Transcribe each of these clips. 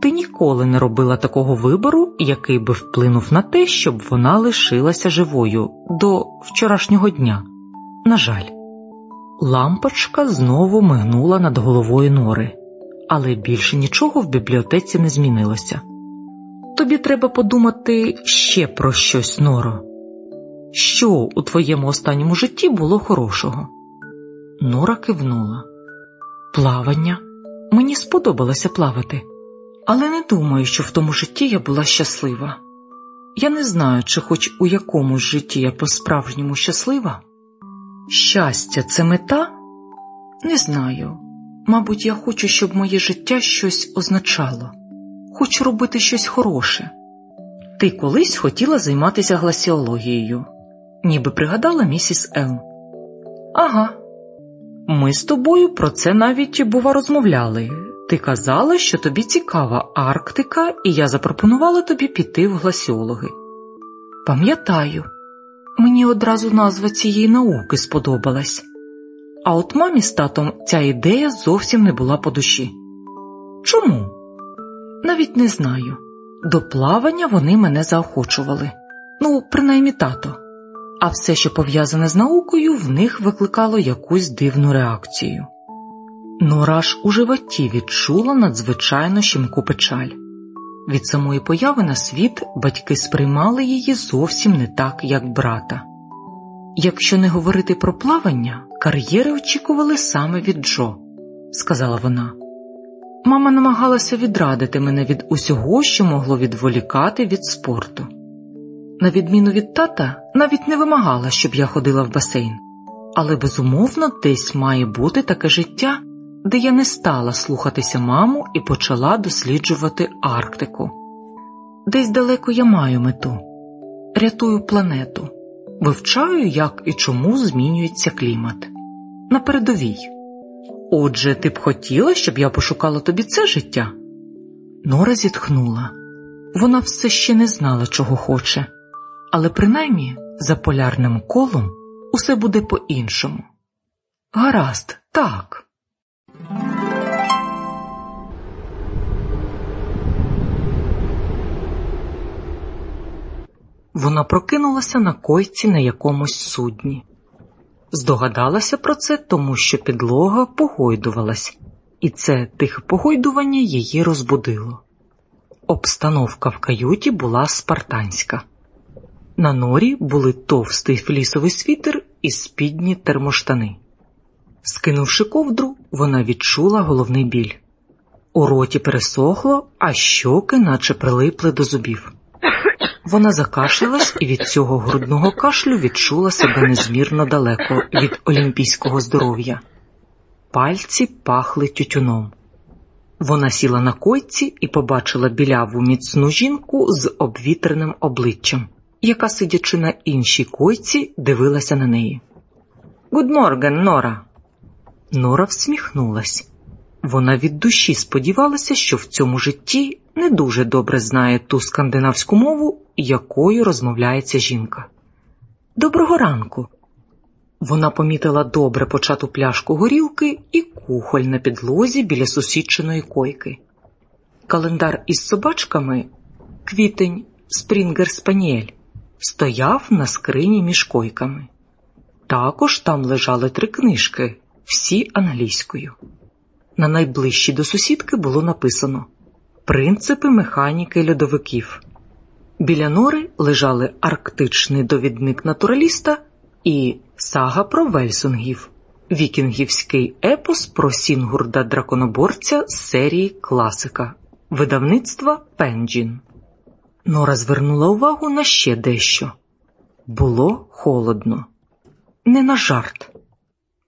ти ніколи не робила такого вибору, який би вплинув на те, щоб вона лишилася живою до вчорашнього дня. На жаль, лампочка знову мигнула над головою нори, але більше нічого в бібліотеці не змінилося. Тобі треба подумати ще про щось, Норо. Що у твоєму останньому житті було хорошого? Нора кивнула. Плавання. Мені сподобалося плавати, але не думаю, що в тому житті я була щаслива. Я не знаю, чи хоч у якомусь житті я по-справжньому щаслива. Щастя, це мета? Не знаю. Мабуть, я хочу, щоб моє життя щось означало. Хочу робити щось хороше. Ти колись хотіла займатися гласіологією, ніби пригадала місіс Ел. Ага, ми з тобою про це навіть бува розмовляли. Ти казала, що тобі цікава Арктика, і я запропонувала тобі піти в гласіологи. Пам'ятаю, мені одразу назва цієї науки сподобалась, а от мамі з татом ця ідея зовсім не була по душі. Чому? Навіть не знаю. До плавання вони мене заохочували, ну, принаймні тато а все, що пов'язане з наукою, в них викликало якусь дивну реакцію. Нораж у животі відчула надзвичайно щемку печаль. Від самої появи на світ батьки сприймали її зовсім не так, як брата. Якщо не говорити про плавання, кар'єри очікували саме від Джо, сказала вона. Мама намагалася відрадити мене від усього, що могло відволікати від спорту на відміну від тата, навіть не вимагала, щоб я ходила в басейн, але безумовно десь має бути таке життя, де я не стала слухатися маму і почала досліджувати Арктику. Десь далеко я маю мету, рятую планету, вивчаю, як і чому змінюється клімат. На передовій. Отже, ти б хотіла, щоб я пошукала тобі це життя? Нора зітхнула. Вона все ще не знала, чого хоче але принаймні за полярним колом усе буде по-іншому. Гаразд, так. Вона прокинулася на койці на якомусь судні. Здогадалася про це, тому що підлога погойдувалась, і це тихе погойдування її розбудило. Обстановка в каюті була спартанська. На норі були товстий флісовий світер і спідні термоштани. Скинувши ковдру, вона відчула головний біль. У роті пересохло, а щоки наче прилипли до зубів. Вона закашлялась і від цього грудного кашлю відчула себе незмірно далеко від олімпійського здоров'я. Пальці пахли тютюном. Вона сіла на койці і побачила біляву міцну жінку з обвітреним обличчям яка, сидячи на іншій койці, дивилася на неї. «Гуд морген, Нора. Нора всміхнулась. Вона від душі сподівалася, що в цьому житті не дуже добре знає ту скандинавську мову, якою розмовляється жінка. Доброго ранку. Вона помітила добре почату пляшку горілки і кухоль на підлозі біля сусідчиної койки. Календар із собачками, квітень, Спрінгер Спаніель стояв на скрині між койками. Також там лежали три книжки, всі англійською. На найближчій до сусідки було написано Принципи механіки льодовиків. Біля Нори лежали арктичний довідник натураліста і сага про Вельсунгів, вікінгівський епос про Сігурда драконоборця з серії Класика, видавництва Пенґвін. Нора звернула увагу на ще дещо. Було холодно, не на жарт.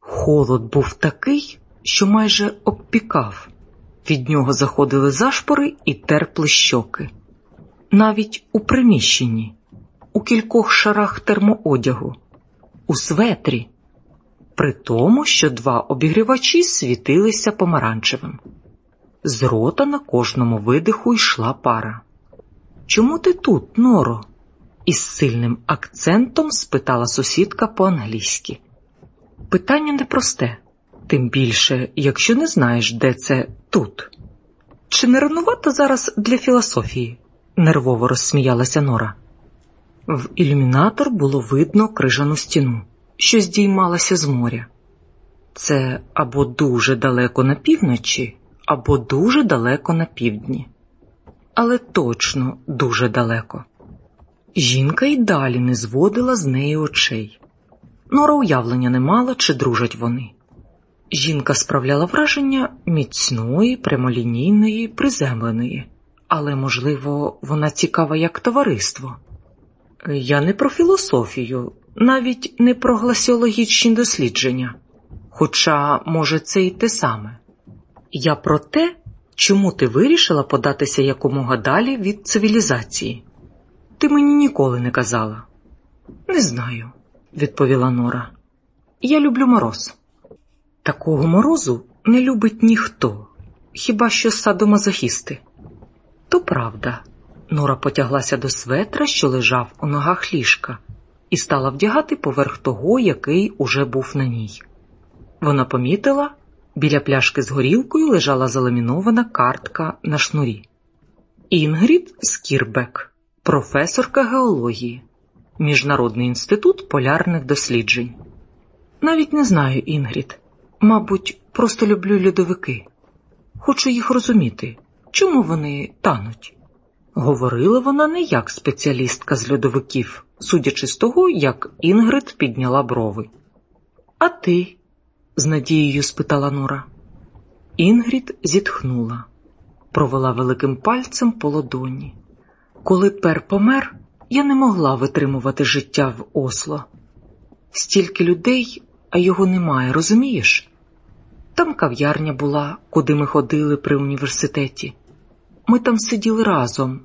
Холод був такий, що майже обпікав. Від нього заходили зашпори і терпли щоки. Навіть у приміщенні, у кількох шарах термоодягу, у светрі, при тому, що два обігрівачі світилися помаранчевим. З рота на кожному видиху йшла пара. Чому ти тут, Норо? із сильним акцентом спитала сусідка по-англійськи. Питання непросте, тим більше, якщо не знаєш, де це тут. Чи не ранувато зараз для філософії? Нервово розсміялася Нора. В ілюмінатор було видно крижану стіну, що здіймалася з моря. Це або дуже далеко на півночі, або дуже далеко на півдні, але точно дуже далеко. Жінка й далі не зводила з неї очей. Нора уявлення не мала, чи дружать вони. Жінка справляла враження міцної, прямолінійної, приземленої, але, можливо, вона цікава як товариство. Я не про філософію, навіть не про гласіологічні дослідження, хоча, може, це й те саме. Я про те, чому ти вирішила податися якомога далі від цивілізації. Ти мені ніколи не казала. Не знаю, відповіла Нора. Я люблю мороз. Такого морозу не любить ніхто, хіба що садомазохісти. То правда, Нора потяглася до светра, що лежав у ногах ліжка, і стала вдягати поверх того, який уже був на ній. Вона помітила, біля пляшки з горілкою лежала заламінована картка на шнурі. Інгрід Скірбек, професорка геології, Міжнародний інститут полярних досліджень. Навіть не знаю, Інгрід. Мабуть, просто люблю льодовики. Хочу їх розуміти, чому вони тануть. Говорила вона не як спеціалістка з льодовиків, судячи з того, як Інгрид підняла брови. А ти? з надією спитала Нора. Інгрід зітхнула, провела великим пальцем по ладоні. Коли пер помер, я не могла витримувати життя в Осло. Стільки людей, а його немає, розумієш? Там кав'ярня була, куди ми ходили при університеті. Ми там сиділи разом,